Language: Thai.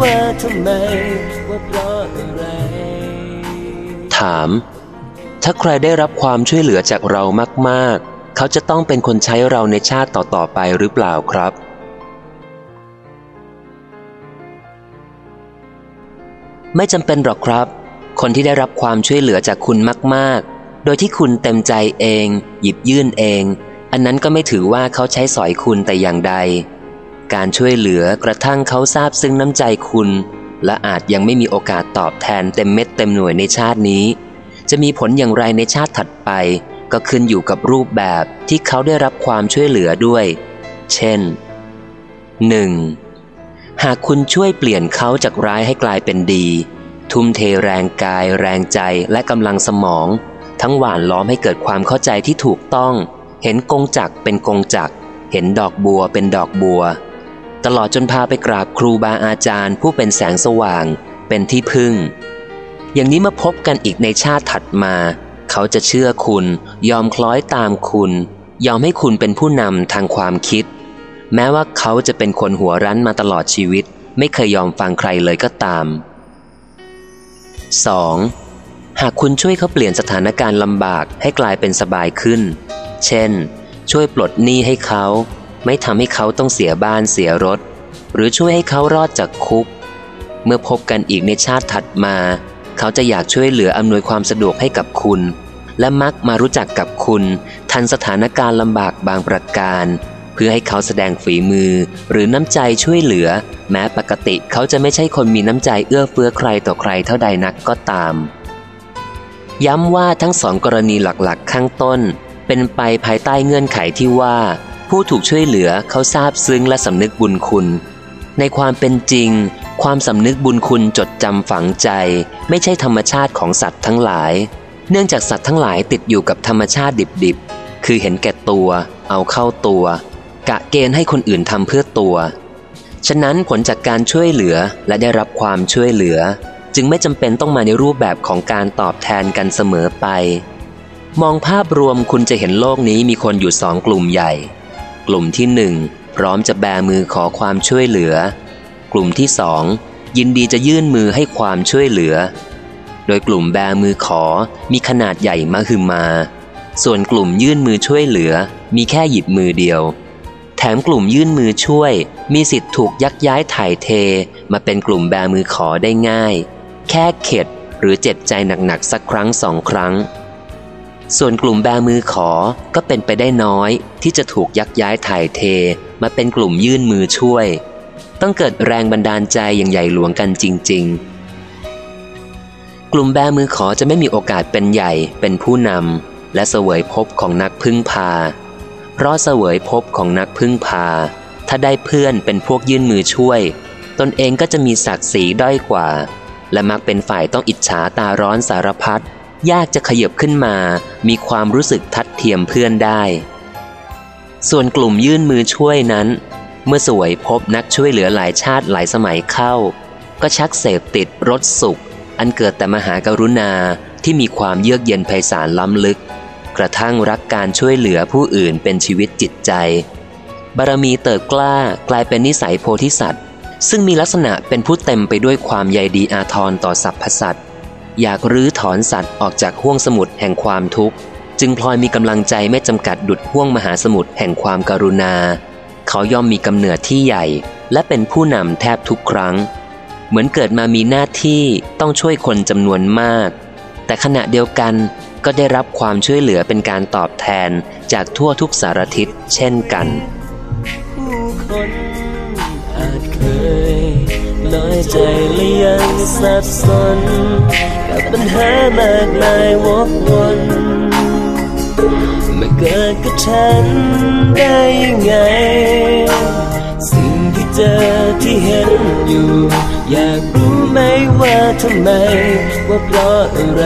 ว่าทำไมว่าเพราะอะไร ถาม ถ้าใครได้รับความช่วยเหลือจากเรามาก ๆ เขาจะต้องเป็นคนใช้เราในชาติต่อ ๆ ไปหรือเปล่าครับ ไม่จำเป็นหรอกครับ คนที่ได้รับความช่วยเหลือจากคุณมาก ๆ โดยที่คุณเต็มใจเอง หยิบยื่นเอง อันนั้นก็ไม่ถือว่าเขาใช้สอยคุณแต่อย่างใด การช่วยเหลือกระทั่งเขาทราบซึ่งน้ำใจคุณ และอาจยังไม่มีโอกาสตอบแทนเต็มเม็ดเต็มหน่วยในชาตินี้ จะมีผลอย่างไรในชาติถัดไป ก็ขึ้นอยู่กับรูปแบบที่เขาได้รับความช่วยเหลือด้วย เช่น 1. หากคุณช่วยเปลี่ยนเขาจากร้ายให้กลายเป็นดี ทุ่มเทแรงกาย แรงใจและกำลังสมอง ทั้งหวานล้อมให้เกิดความเข้าใจที่ถูกต้อง เห็นกงจักเป็นกงจักเห็นดอกบัวเป็นดอกบัว ตลอดจนพาไปกราบครูบาอาจารย์ ผู้เป็นแสงสว่าง เป็นที่พึ่ง อย่างนี้มาพบกันอีกในชาติถัดมา เขาจะเชื่อคุณ ยอมคล้อยตามคุณ ยอมให้คุณเป็นผู้นำทางความคิด แม้ว่าเขาจะเป็นคนหัวรั้นมาตลอดชีวิต ไม่เคยยอมฟังใครเลยก็ตาม 2. หากคุณช่วยเขาเปลี่ยนสถานการณ์ลำบากให้กลายเป็นสบายขึ้น เช่น ช่วยปลดหนี้ให้เขา ไม่ทำให้เขาต้องเสียบ้านเสียรถ หรือช่วยให้เขารอดจากคุก เมื่อพบกันอีกในชาติถัดมา เขาจะอยากช่วยเหลืออำนวยความสะดวกให้กับคุณ และมักมารู้จักกับคุณทันสถานการณ์ลำบากบางประการ เพื่อให้เขาแสดงฝีมือ หรือน้ำใจช่วยเหลือ แม้ปกติเขาจะไม่ใช่คนมีน้ำใจเอื้อเฟื้อใครต่อใครเท่าใดนักก็ตาม ย้ำว่าทั้งสองกรณีหลักๆ ข้างต้น เป็นไปภายใต้เงื่อนไขที่ว่า ผู้ถูกช่วยเหลือเขาทราบซึ้งและสำนึกบุญคุณ ในความเป็นจริง ความสำนึกบุญคุณจดจำฝังใจ ไม่ใช่ธรรมชาติของสัตว์ทั้งหลาย เนื่องจากสัตว์ทั้งหลายติดอยู่กับธรรมชาติดิบๆ คือเห็นแก่ตัว เอาเข้าตัว กะเกณฑ์ให้คนอื่นทำเพื่อตัว ฉะนั้นผลจากการช่วยเหลือและได้รับความช่วยเหลือ จึงไม่จำเป็นต้องมาในรูปแบบของการตอบแทนกันเสมอไป มองภาพรวมคุณจะเห็นโลกนี้มีคนอยู่สองกลุ่มใหญ่ กลุ่มที่หนึ่งพร้อมจะแบมือขอความช่วยเหลือ กลุ่มที่สองยินดีจะยื่นมือให้ความช่วยเหลือ โดยกลุ่มแบมือขอมีขนาดใหญ่มหึมา ส่วนกลุ่มยื่นมือช่วยเหลือ มีแค่หยิบมือเดียว แถมกลุ่มยื่นมือช่วย มีสิทธิ์ถูกยักย้ายถ่ายเทมาเป็นกลุ่มแบมือขอได้ง่าย แค่เข็ดหรือเจ็บใจหนักๆสักครั้งสองครั้ง ส่วนกลุ่มแบมือขอก็เป็นไปได้น้อย ที่จะถูกยักย้ายถ่ายเทมาเป็นกลุ่มยื่นมือช่วย ต้องเกิดแรงบันดาลใจอย่างใหญ่หลวงกันจริง ๆ กลุ่มแบมือขอจะไม่มีโอกาสเป็นใหญ่เป็นผู้นำและเสวยภพของนักพึ่งพา เพราะเสวยภพของนักพึ่งพา ถ้าได้เพื่อนเป็นพวกยื่นมือช่วย ตนเองก็จะมีศักดิ์ศรีด้อยกว่า และมักเป็นฝ่ายต้องอิจฉาตาร้อนสารพัด ยากจะขยับขึ้นมา มีความรู้สึกทัดเทียมเพื่อนได้ ส่วนกลุ่มยื่นมือช่วยนั้น เมื่อสวยพบนักช่วยเหลือหลายชาติหลายสมัยเข้า ก็ชักเสพติดรสสุข อันเกิดแต่มหากรุณาที่มีความเยือกเย็นไพศาลล้ำลึก กระทั่งรักการช่วยเหลือผู้อื่นเป็นชีวิตจิตใจ บารมีเติบกล้ากลายเป็นนิสัยโพธิสัตว์ ซึ่งมีลักษณะเป็นผู้เต็มไปด้วยความใยดีอาทรต่อสรรพสัตว์ อยากรื้อถอนสัตว์ออกจากห้วงสมุทรแห่งความทุกข์ จึงพลอยมีกำลังใจไม่จำกัดดุดห้วงมหาสมุทรแห่งความการุณา เขาย่อมมีกำเนิดที่ใหญ่ และเป็นผู้นำแทบทุกครั้ง เหมือนเกิดมามีหน้าที่ต้องช่วยคนจำนวนมาก แต่ขณะเดียวกันก็ได้รับความช่วยเหลือเป็นการตอบแทนจากทั่วทุกสารทิศเช่นกัน ผู้คนอาจเคยน้อยใจและยังสับสน กับปัญหามากมายวกวนมาเกิดกับฉันได้ยังไง สิ่งที่เจอที่เห็นอยู่ อยากรู้ไหมว่าทำไม ว่าเพราะอะไร